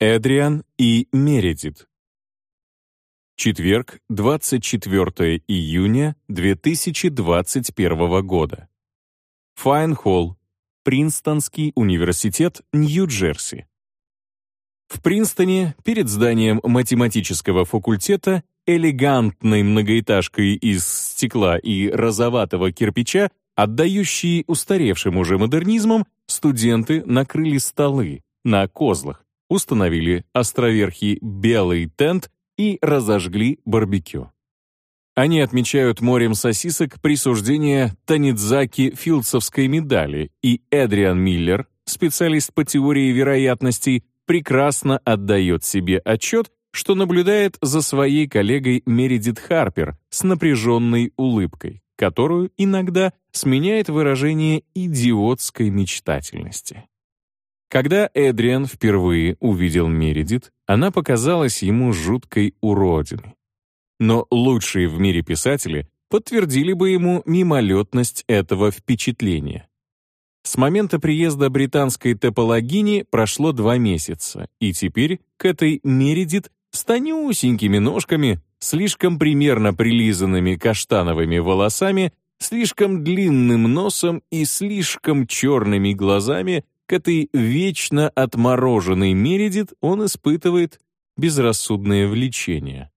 Эдриан и Мередит. Четверг, 24 июня 2021 года. Файн-Холл, Принстонский университет, Нью-Джерси. В Принстоне, перед зданием математического факультета, элегантной многоэтажкой из стекла и розоватого кирпича, отдающей устаревшим уже модернизмом, студенты накрыли столы на козлах, установили островерхий белый тент и разожгли барбекю. Они отмечают морем сосисок присуждение Танидзаки Филдсовской медали, и Эдриан Миллер, специалист по теории вероятностей, прекрасно отдает себе отчет, что наблюдает за своей коллегой Мередит Харпер с напряженной улыбкой, которую иногда сменяет выражение идиотской мечтательности. Когда Эдриан впервые увидел Мередит, она показалась ему жуткой уродиной. Но лучшие в мире писатели подтвердили бы ему мимолетность этого впечатления. С момента приезда британской топологини прошло два месяца, и теперь к этой Мередит с тонюсенькими ножками, слишком примерно прилизанными каштановыми волосами, слишком длинным носом и слишком черными глазами к этой вечно отмороженной Мередит он испытывает безрассудное влечение.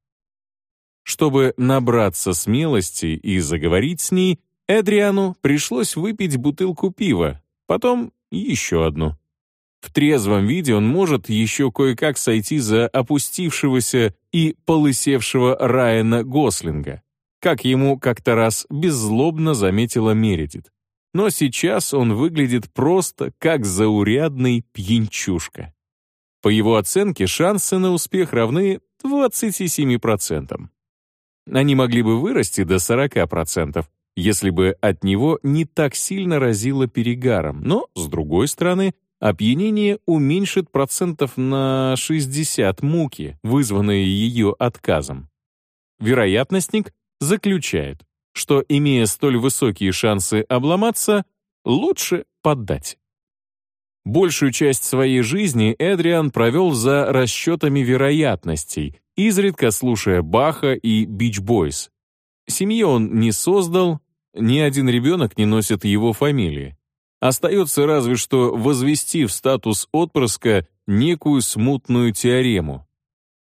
Чтобы набраться смелости и заговорить с ней, Эдриану пришлось выпить бутылку пива, потом еще одну. В трезвом виде он может еще кое-как сойти за опустившегося и полысевшего Райана Гослинга, как ему как-то раз беззлобно заметила Мередит но сейчас он выглядит просто как заурядный пьянчушка. По его оценке, шансы на успех равны 27%. Они могли бы вырасти до 40%, если бы от него не так сильно разило перегаром, но, с другой стороны, опьянение уменьшит процентов на 60 муки, вызванные ее отказом. Вероятностник заключает, что, имея столь высокие шансы обломаться, лучше поддать. Большую часть своей жизни Эдриан провел за расчетами вероятностей, изредка слушая Баха и Бич Бойс. Семьи он не создал, ни один ребенок не носит его фамилии. Остается разве что возвести в статус отпрыска некую смутную теорему.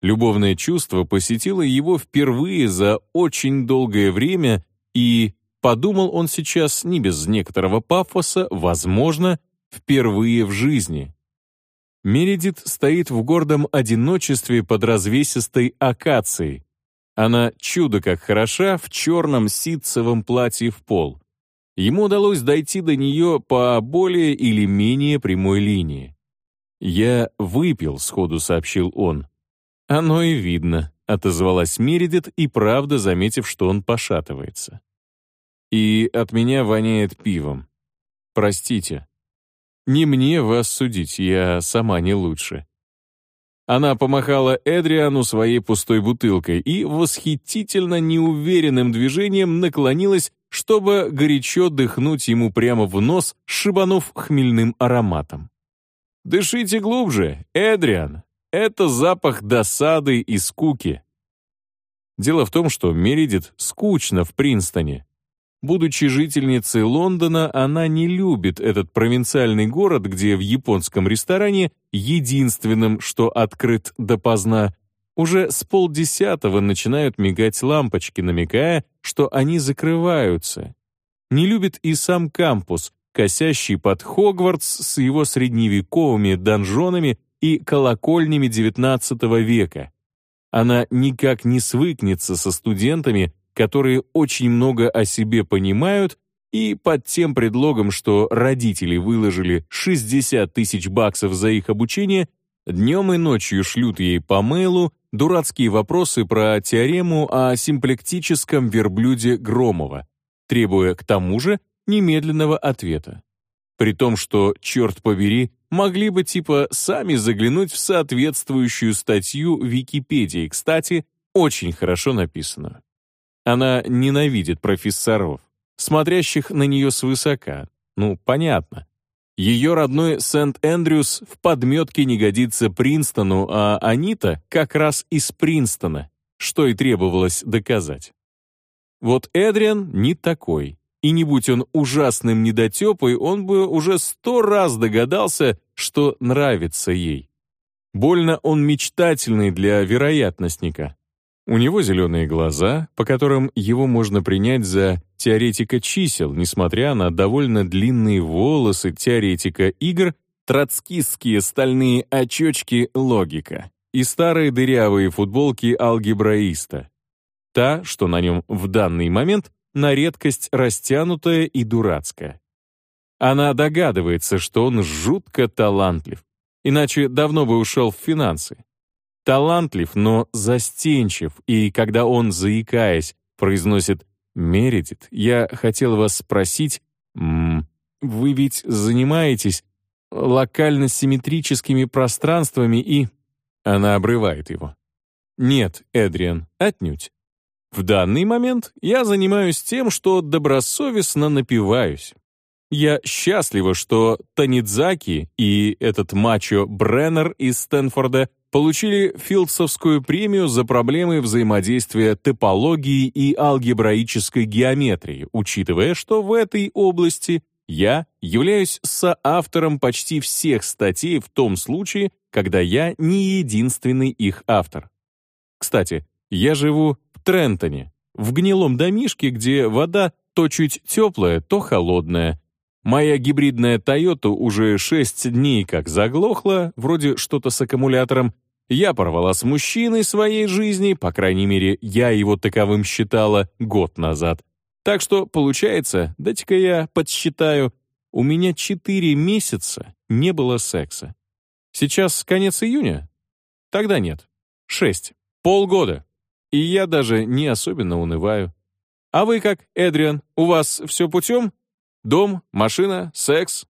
Любовное чувство посетило его впервые за очень долгое время и, подумал он сейчас не без некоторого пафоса, возможно, впервые в жизни. Мередит стоит в гордом одиночестве под развесистой акацией. Она чудо как хороша в черном ситцевом платье в пол. Ему удалось дойти до нее по более или менее прямой линии. «Я выпил», — сходу сообщил он. «Оно и видно», — отозвалась Мередит и правда заметив, что он пошатывается. «И от меня воняет пивом. Простите. Не мне вас судить, я сама не лучше». Она помахала Эдриану своей пустой бутылкой и восхитительно неуверенным движением наклонилась, чтобы горячо дыхнуть ему прямо в нос, шибанув хмельным ароматом. «Дышите глубже, Эдриан, это запах досады и скуки. Дело в том, что Мередит скучно в Принстоне. Будучи жительницей Лондона, она не любит этот провинциальный город, где в японском ресторане, единственным, что открыт допоздна, уже с полдесятого начинают мигать лампочки, намекая, что они закрываются. Не любит и сам кампус, косящий под Хогвартс с его средневековыми донжонами и колокольнями XIX века. Она никак не свыкнется со студентами, которые очень много о себе понимают, и под тем предлогом, что родители выложили 60 тысяч баксов за их обучение, днем и ночью шлют ей по мейлу дурацкие вопросы про теорему о симплектическом верблюде Громова, требуя к тому же немедленного ответа. При том, что, черт побери, могли бы типа сами заглянуть в соответствующую статью Википедии, кстати, очень хорошо написанную. Она ненавидит профессоров, смотрящих на нее свысока. Ну, понятно. Ее родной Сент-Эндрюс в подметке не годится Принстону, а Анита как раз из Принстона, что и требовалось доказать. Вот Эдриан не такой. И не будь он ужасным недотепой, он бы уже сто раз догадался, что нравится ей. Больно он мечтательный для вероятностника. У него зеленые глаза, по которым его можно принять за теоретика чисел, несмотря на довольно длинные волосы теоретика игр, троцкистские стальные очечки логика и старые дырявые футболки алгебраиста. Та, что на нем в данный момент, на редкость растянутая и дурацкая. Она догадывается, что он жутко талантлив, иначе давно бы ушел в финансы талантлив, но застенчив, и когда он, заикаясь, произносит «Мередит, я хотел вас спросить, м -м, вы ведь занимаетесь локально-симметрическими пространствами и...» Она обрывает его. «Нет, Эдриан, отнюдь. В данный момент я занимаюсь тем, что добросовестно напиваюсь. Я счастлива, что Танидзаки и этот мачо Бреннер из Стэнфорда получили Филдсовскую премию за проблемы взаимодействия топологии и алгебраической геометрии, учитывая, что в этой области я являюсь соавтором почти всех статей в том случае, когда я не единственный их автор. Кстати, я живу Трентоне, в гнилом домишке, где вода то чуть теплая, то холодная, Моя гибридная Toyota уже шесть дней как заглохла, вроде что-то с аккумулятором. Я порвала с мужчиной своей жизни, по крайней мере, я его таковым считала год назад. Так что, получается, дайте-ка я подсчитаю, у меня четыре месяца не было секса. Сейчас конец июня? Тогда нет. Шесть. Полгода. И я даже не особенно унываю. А вы как, Эдриан, у вас все путем? Дом, машина, секс.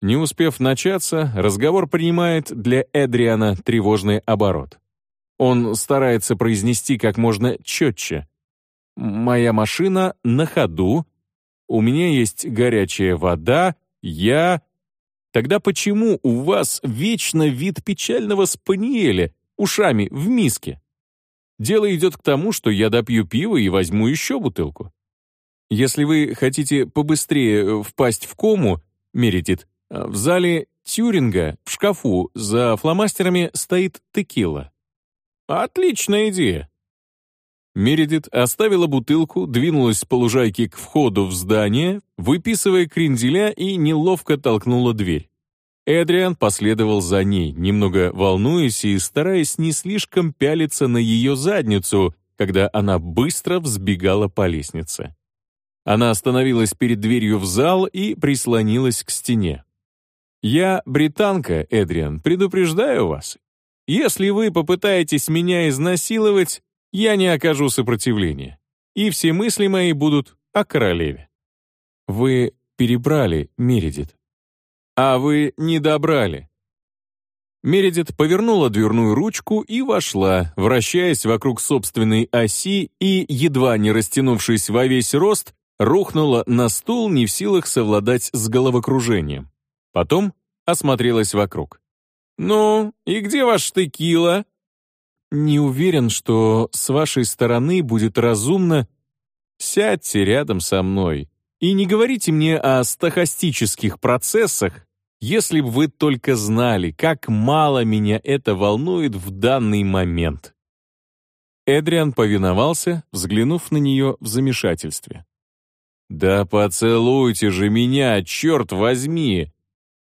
Не успев начаться, разговор принимает для Эдриана тревожный оборот. Он старается произнести как можно четче. «Моя машина на ходу. У меня есть горячая вода. Я...» Тогда почему у вас вечно вид печального спаниеля, ушами в миске? Дело идет к тому, что я допью пиво и возьму еще бутылку. Если вы хотите побыстрее э, впасть в кому, Мередит, э, в зале Тюринга в шкафу за фломастерами стоит текила. Отличная идея. Мередит оставила бутылку, двинулась по лужайке к входу в здание, выписывая кренделя и неловко толкнула дверь. Эдриан последовал за ней, немного волнуясь и стараясь не слишком пялиться на ее задницу, когда она быстро взбегала по лестнице. Она остановилась перед дверью в зал и прислонилась к стене. «Я британка, Эдриан, предупреждаю вас. Если вы попытаетесь меня изнасиловать, я не окажу сопротивления, и все мысли мои будут о королеве». «Вы перебрали, Мередит». «А вы не добрали». Мередит повернула дверную ручку и вошла, вращаясь вокруг собственной оси и, едва не растянувшись во весь рост, рухнула на стул, не в силах совладать с головокружением. Потом осмотрелась вокруг. «Ну, и где ваш текила?» «Не уверен, что с вашей стороны будет разумно...» «Сядьте рядом со мной и не говорите мне о стохастических процессах, если бы вы только знали, как мало меня это волнует в данный момент». Эдриан повиновался, взглянув на нее в замешательстве. «Да поцелуйте же меня, черт возьми!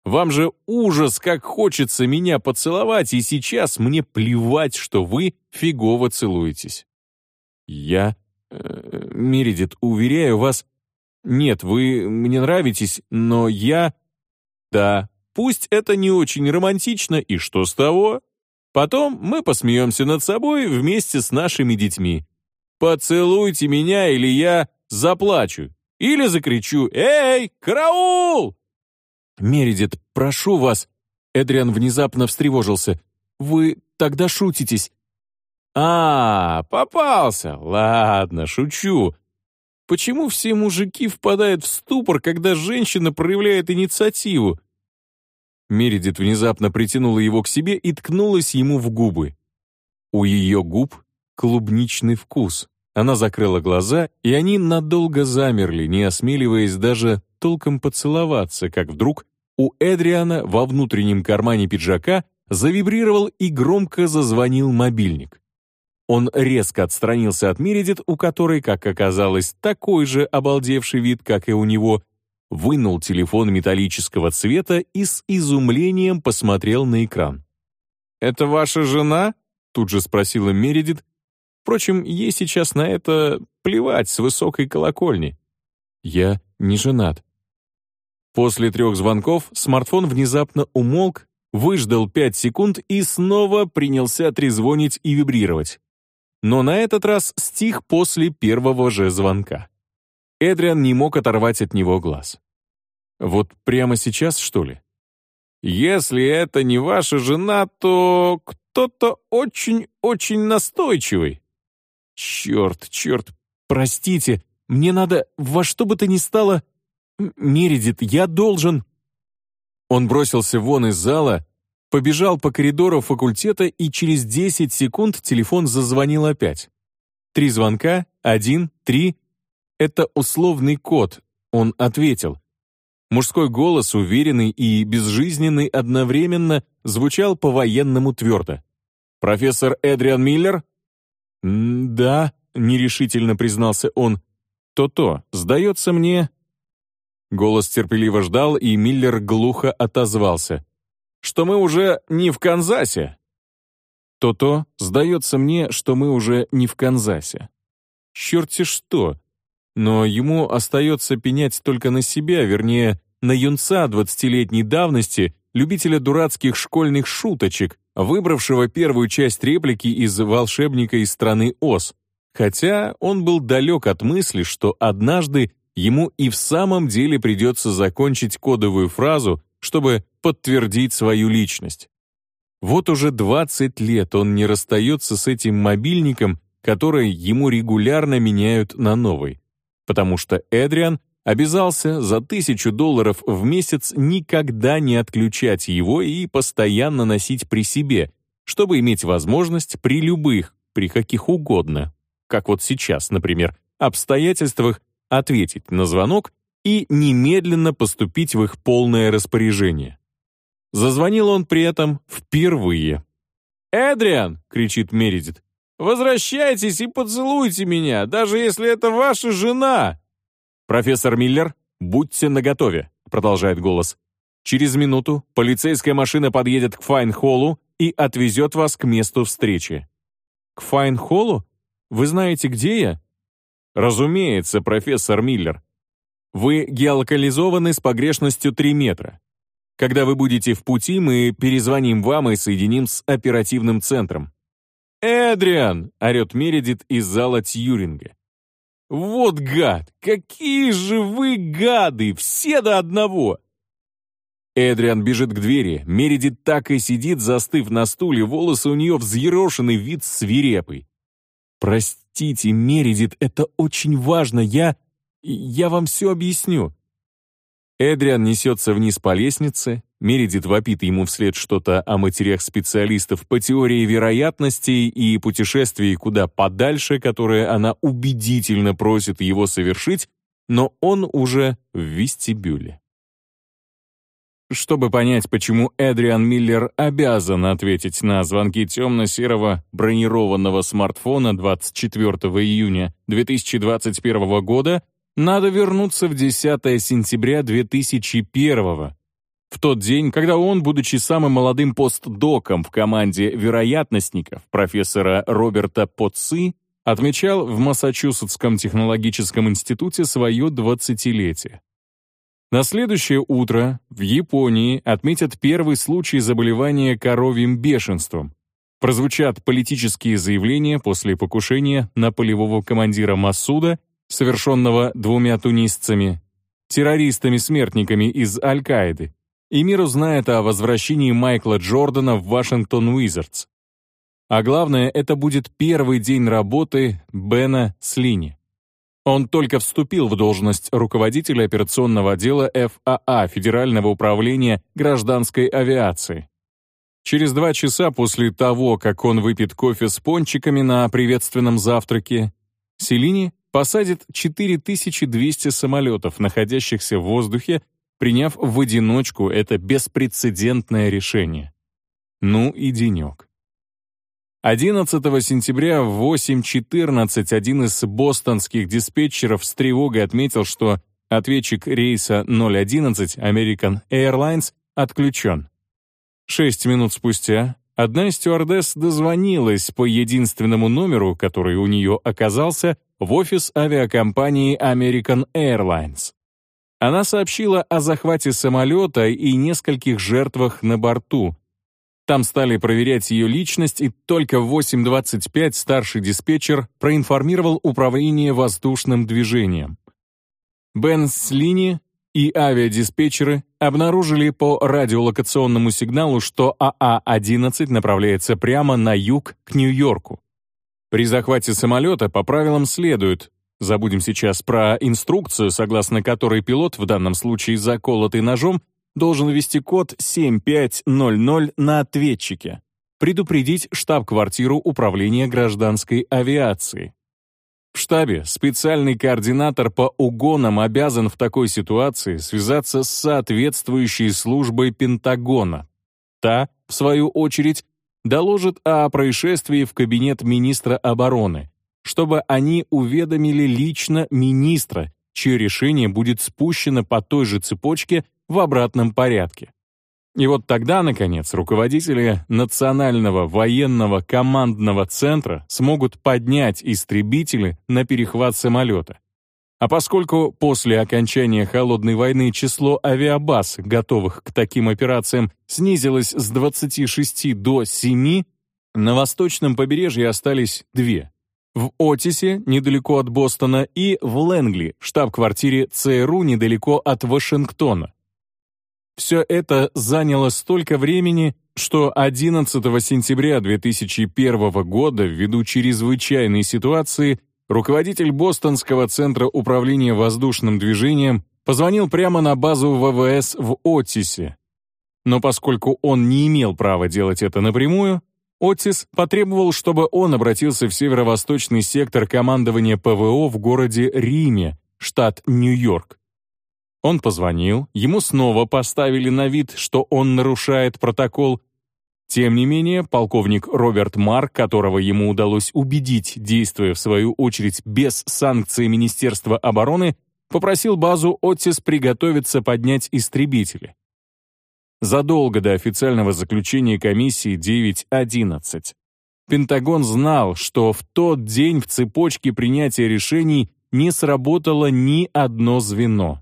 Вам же ужас, как хочется меня поцеловать, и сейчас мне плевать, что вы фигово целуетесь». «Я... Э, Мередит, уверяю вас... Нет, вы мне нравитесь, но я...» «Да, пусть это не очень романтично, и что с того? Потом мы посмеемся над собой вместе с нашими детьми. Поцелуйте меня, или я заплачу, или закричу «Эй, караул!» «Мередит, прошу вас!» Эдриан внезапно встревожился. «Вы тогда шутитесь». «А, попался! Ладно, шучу. Почему все мужики впадают в ступор, когда женщина проявляет инициативу? Мередит внезапно притянула его к себе и ткнулась ему в губы. У ее губ клубничный вкус. Она закрыла глаза, и они надолго замерли, не осмеливаясь даже толком поцеловаться, как вдруг у Эдриана во внутреннем кармане пиджака завибрировал и громко зазвонил мобильник. Он резко отстранился от Мередит, у которой, как оказалось, такой же обалдевший вид, как и у него, вынул телефон металлического цвета и с изумлением посмотрел на экран. «Это ваша жена?» — тут же спросила Мередит. Впрочем, ей сейчас на это плевать с высокой колокольни. «Я не женат». После трех звонков смартфон внезапно умолк, выждал пять секунд и снова принялся трезвонить и вибрировать но на этот раз стих после первого же звонка. Эдриан не мог оторвать от него глаз. Вот прямо сейчас, что ли? Если это не ваша жена, то кто-то очень-очень настойчивый. Черт, черт, простите, мне надо во что бы то ни стало... Мередит, я должен... Он бросился вон из зала, побежал по коридору факультета, и через 10 секунд телефон зазвонил опять. Три звонка, один, три. Это условный код, он ответил. Мужской голос, уверенный и безжизненный одновременно, звучал по-военному твердо. «Профессор Эдриан Миллер?» «Да», — нерешительно признался он. «То-то, сдается мне...» Голос терпеливо ждал, и Миллер глухо отозвался что мы уже не в Канзасе. То-то, сдается мне, что мы уже не в Канзасе. Черти что! Но ему остается пенять только на себя, вернее, на юнца двадцатилетней давности, любителя дурацких школьных шуточек, выбравшего первую часть реплики из «Волшебника из страны Оз», хотя он был далек от мысли, что однажды ему и в самом деле придется закончить кодовую фразу, чтобы подтвердить свою личность. Вот уже 20 лет он не расстается с этим мобильником, который ему регулярно меняют на новый, потому что Эдриан обязался за тысячу долларов в месяц никогда не отключать его и постоянно носить при себе, чтобы иметь возможность при любых, при каких угодно, как вот сейчас, например, обстоятельствах ответить на звонок и немедленно поступить в их полное распоряжение. Зазвонил он при этом впервые. «Эдриан!» — кричит Мередит. «Возвращайтесь и поцелуйте меня, даже если это ваша жена!» «Профессор Миллер, будьте наготове», — продолжает голос. «Через минуту полицейская машина подъедет к Файн-Холлу и отвезет вас к месту встречи». «К Файн-Холлу? Вы знаете, где я?» «Разумеется, профессор Миллер. Вы геолокализованы с погрешностью 3 метра. Когда вы будете в пути, мы перезвоним вам и соединим с оперативным центром». «Эдриан!» — орет Мередит из зала Тьюринга. «Вот гад! Какие же вы гады! Все до одного!» Эдриан бежит к двери. Мередит так и сидит, застыв на стуле, волосы у нее взъерошенный, вид свирепый. «Простите, Мередит, это очень важно. Я... я вам все объясню. Эдриан несется вниз по лестнице, Мередит вопит ему вслед что-то о матерях специалистов по теории вероятностей и путешествий куда подальше, которое она убедительно просит его совершить, но он уже в вестибюле. Чтобы понять, почему Эдриан Миллер обязан ответить на звонки темно-серого бронированного смартфона 24 июня 2021 года, надо вернуться в 10 сентября 2001 в тот день, когда он, будучи самым молодым постдоком в команде вероятностников профессора Роберта Потцы, отмечал в Массачусетском технологическом институте свое двадцатилетие. На следующее утро в Японии отметят первый случай заболевания коровьим бешенством. Прозвучат политические заявления после покушения на полевого командира Масуда совершенного двумя тунисцами, террористами-смертниками из Аль-Каиды, и мир узнает о возвращении Майкла Джордана в Вашингтон Уизардс. А главное, это будет первый день работы Бена Слини. Он только вступил в должность руководителя операционного отдела ФАА Федерального управления гражданской авиации. Через два часа после того, как он выпьет кофе с пончиками на приветственном завтраке, Селини посадит 4200 самолетов, находящихся в воздухе, приняв в одиночку это беспрецедентное решение. Ну и денек. 11 сентября в 8.14 один из бостонских диспетчеров с тревогой отметил, что ответчик рейса 011 American Airlines отключен. Шесть минут спустя одна из стюардесс дозвонилась по единственному номеру, который у нее оказался, в офис авиакомпании American Airlines. Она сообщила о захвате самолета и нескольких жертвах на борту, там стали проверять ее личность, и только в 8.25 старший диспетчер проинформировал управление воздушным движением. Бен Слини и авиадиспетчеры обнаружили по радиолокационному сигналу, что АА-11 направляется прямо на юг к Нью-Йорку. При захвате самолета по правилам следует Забудем сейчас про инструкцию, согласно которой пилот, в данном случае заколотый ножом, должен ввести код 7500 на ответчике, предупредить штаб-квартиру Управления гражданской авиации. В штабе специальный координатор по угонам обязан в такой ситуации связаться с соответствующей службой Пентагона. Та, в свою очередь, доложит о происшествии в кабинет министра обороны, чтобы они уведомили лично министра, чье решение будет спущено по той же цепочке в обратном порядке. И вот тогда, наконец, руководители Национального военного командного центра смогут поднять истребители на перехват самолета. А поскольку после окончания Холодной войны число авиабаз, готовых к таким операциям, снизилось с 26 до 7, на восточном побережье остались две. В Отисе, недалеко от Бостона, и в Лэнгли, штаб-квартире ЦРУ недалеко от Вашингтона. Все это заняло столько времени, что 11 сентября 2001 года, ввиду чрезвычайной ситуации, руководитель Бостонского центра управления воздушным движением позвонил прямо на базу ВВС в Отисе. Но поскольку он не имел права делать это напрямую, Отис потребовал, чтобы он обратился в северо-восточный сектор командования ПВО в городе Риме, штат Нью-Йорк. Он позвонил, ему снова поставили на вид, что он нарушает протокол. Тем не менее, полковник Роберт Марк, которого ему удалось убедить, действуя в свою очередь без санкции Министерства обороны, попросил базу Отис приготовиться поднять истребители. Задолго до официального заключения комиссии 9.11. Пентагон знал, что в тот день в цепочке принятия решений не сработало ни одно звено.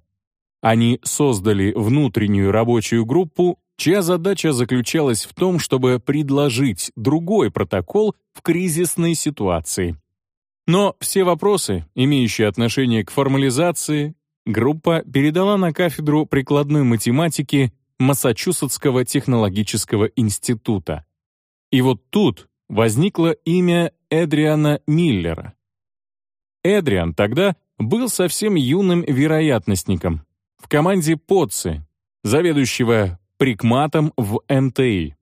Они создали внутреннюю рабочую группу, чья задача заключалась в том, чтобы предложить другой протокол в кризисной ситуации. Но все вопросы, имеющие отношение к формализации, группа передала на кафедру прикладной математики Массачусетского технологического института. И вот тут возникло имя Эдриана Миллера. Эдриан тогда был совсем юным вероятностником, в команде Потцы, заведующего прикматом в МТИ.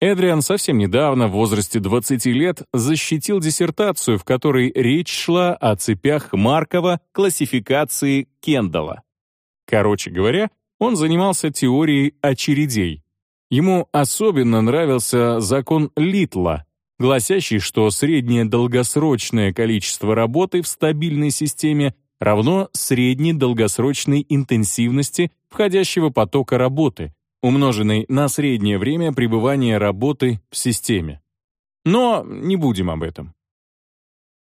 Эдриан совсем недавно, в возрасте 20 лет, защитил диссертацию, в которой речь шла о цепях Маркова классификации Кендалла. Короче говоря, он занимался теорией очередей. Ему особенно нравился закон Литла, гласящий, что среднее долгосрочное количество работы в стабильной системе равно средней долгосрочной интенсивности входящего потока работы, умноженной на среднее время пребывания работы в системе. Но не будем об этом.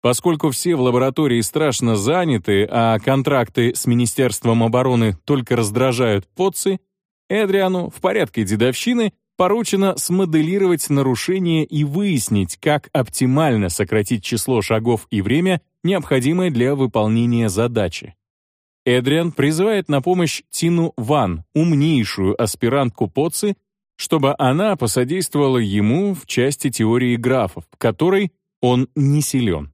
Поскольку все в лаборатории страшно заняты, а контракты с Министерством обороны только раздражают подцы, Эдриану в порядке дедовщины поручено смоделировать нарушение и выяснить, как оптимально сократить число шагов и время, необходимое для выполнения задачи. Эдриан призывает на помощь Тину Ван, умнейшую аспирантку Поци, чтобы она посодействовала ему в части теории графов, которой он не силен.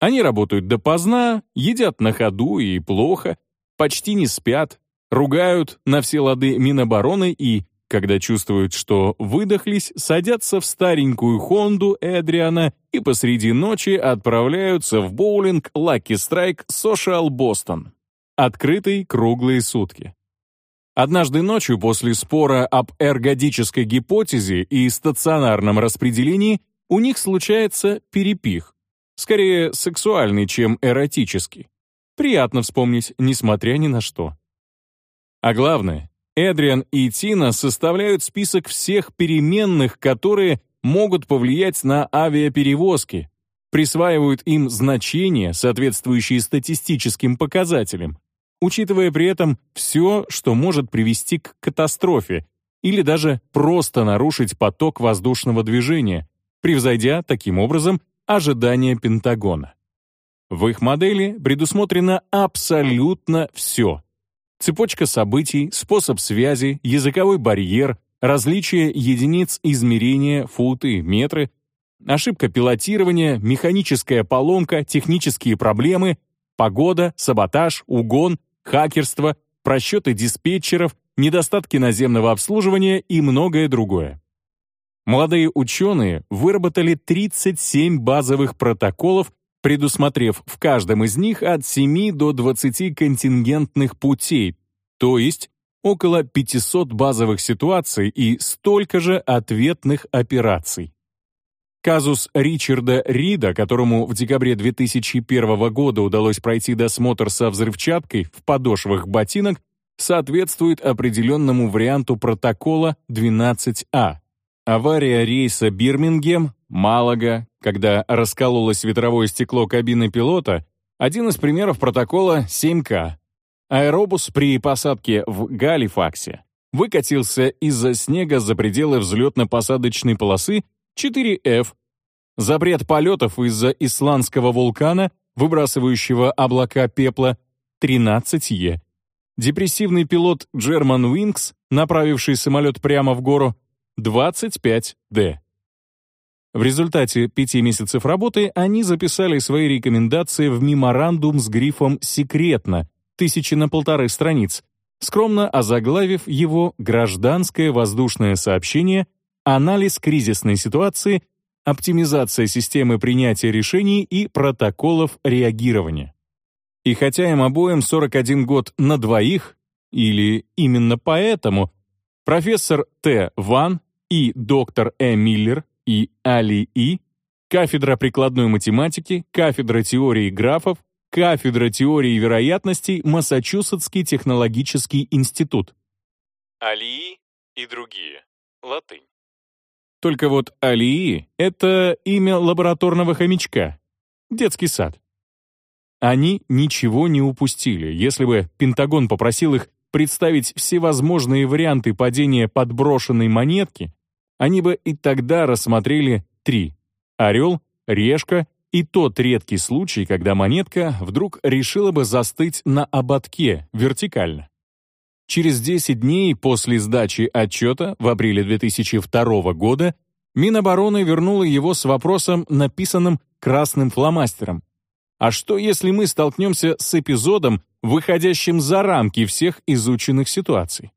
Они работают допоздна, едят на ходу и плохо, почти не спят, ругают на все лады Минобороны и, когда чувствуют, что выдохлись, садятся в старенькую Хонду Эдриана и посреди ночи отправляются в боулинг Lucky Strike Social Boston. Открытый круглые сутки. Однажды ночью после спора об эргодической гипотезе и стационарном распределении у них случается перепих, скорее сексуальный, чем эротический. Приятно вспомнить, несмотря ни на что. А главное, Эдриан и Тина составляют список всех переменных, которые могут повлиять на авиаперевозки, присваивают им значения, соответствующие статистическим показателям, учитывая при этом все, что может привести к катастрофе или даже просто нарушить поток воздушного движения, превзойдя таким образом ожидания Пентагона. В их модели предусмотрено абсолютно все. Цепочка событий, способ связи, языковой барьер, различие единиц измерения, футы, метры, ошибка пилотирования, механическая поломка, технические проблемы, погода, саботаж, угон, хакерство, просчеты диспетчеров, недостатки наземного обслуживания и многое другое. Молодые ученые выработали 37 базовых протоколов, предусмотрев в каждом из них от 7 до 20 контингентных путей, то есть около 500 базовых ситуаций и столько же ответных операций. Казус Ричарда Рида, которому в декабре 2001 года удалось пройти досмотр со взрывчаткой в подошвах ботинок, соответствует определенному варианту протокола 12А. Авария рейса Бирмингем, Малага, когда раскололось ветровое стекло кабины пилота, один из примеров протокола 7К. Аэробус при посадке в Галифаксе выкатился из-за снега за пределы взлетно-посадочной полосы 4F. Запрет полетов из-за исландского вулкана, выбрасывающего облака пепла, 13Е. Депрессивный пилот Джерман Уинкс, направивший самолет прямо в гору, 25D. В результате пяти месяцев работы они записали свои рекомендации в меморандум с грифом «Секретно», тысячи на полторы страниц, скромно озаглавив его «Гражданское воздушное сообщение анализ кризисной ситуации, оптимизация системы принятия решений и протоколов реагирования. И хотя им обоим 41 год на двоих, или именно поэтому, профессор Т. Ван и доктор Э. Миллер и Али И, кафедра прикладной математики, кафедра теории графов, кафедра теории вероятностей, Массачусетский технологический институт. Алии и другие. Латынь. Только вот Алии — это имя лабораторного хомячка. Детский сад. Они ничего не упустили. Если бы Пентагон попросил их представить всевозможные варианты падения подброшенной монетки, они бы и тогда рассмотрели три — орел, решка и тот редкий случай, когда монетка вдруг решила бы застыть на ободке вертикально. Через 10 дней после сдачи отчета в апреле 2002 года Минобороны вернула его с вопросом, написанным красным фломастером. А что, если мы столкнемся с эпизодом, выходящим за рамки всех изученных ситуаций?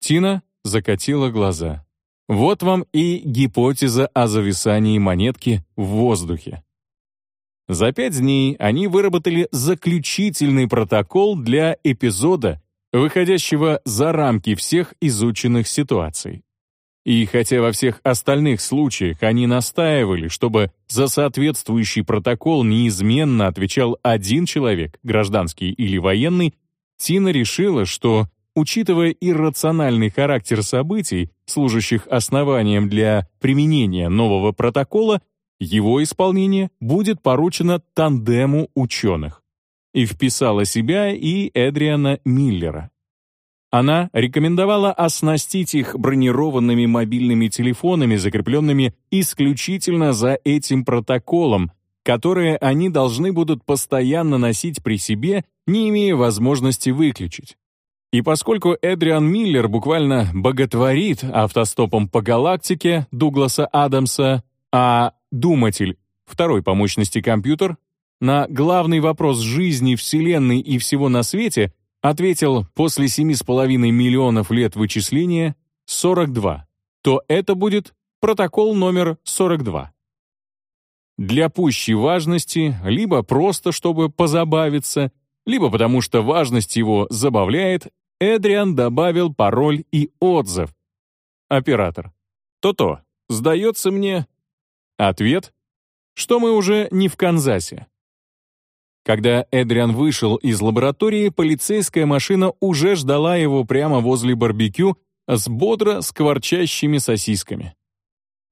Тина закатила глаза. Вот вам и гипотеза о зависании монетки в воздухе. За пять дней они выработали заключительный протокол для эпизода, выходящего за рамки всех изученных ситуаций. И хотя во всех остальных случаях они настаивали, чтобы за соответствующий протокол неизменно отвечал один человек, гражданский или военный, Тина решила, что, учитывая иррациональный характер событий, служащих основанием для применения нового протокола, его исполнение будет поручено тандему ученых и вписала себя и Эдриана Миллера. Она рекомендовала оснастить их бронированными мобильными телефонами, закрепленными исключительно за этим протоколом, которые они должны будут постоянно носить при себе, не имея возможности выключить. И поскольку Эдриан Миллер буквально боготворит автостопом по галактике Дугласа Адамса, а думатель, второй по мощности компьютер, на главный вопрос жизни, Вселенной и всего на свете ответил после 7,5 миллионов лет вычисления 42, то это будет протокол номер 42. Для пущей важности, либо просто чтобы позабавиться, либо потому что важность его забавляет, Эдриан добавил пароль и отзыв. Оператор. То-то, сдается мне... Ответ, что мы уже не в Канзасе. Когда Эдриан вышел из лаборатории, полицейская машина уже ждала его прямо возле барбекю с бодро скворчащими сосисками.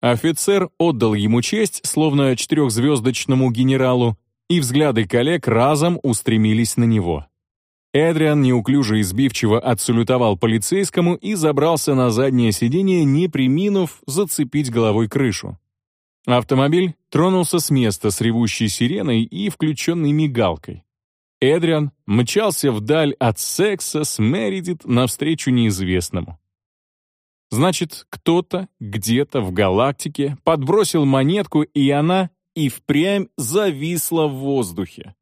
Офицер отдал ему честь, словно четырехзвездочному генералу, и взгляды коллег разом устремились на него. Эдриан неуклюже и сбивчиво отсалютовал полицейскому и забрался на заднее сиденье, не приминув зацепить головой крышу. Автомобиль тронулся с места с ревущей сиреной и включенной мигалкой. Эдриан мчался вдаль от секса с Мередит навстречу неизвестному. Значит, кто-то где-то в галактике подбросил монетку, и она и впрямь зависла в воздухе.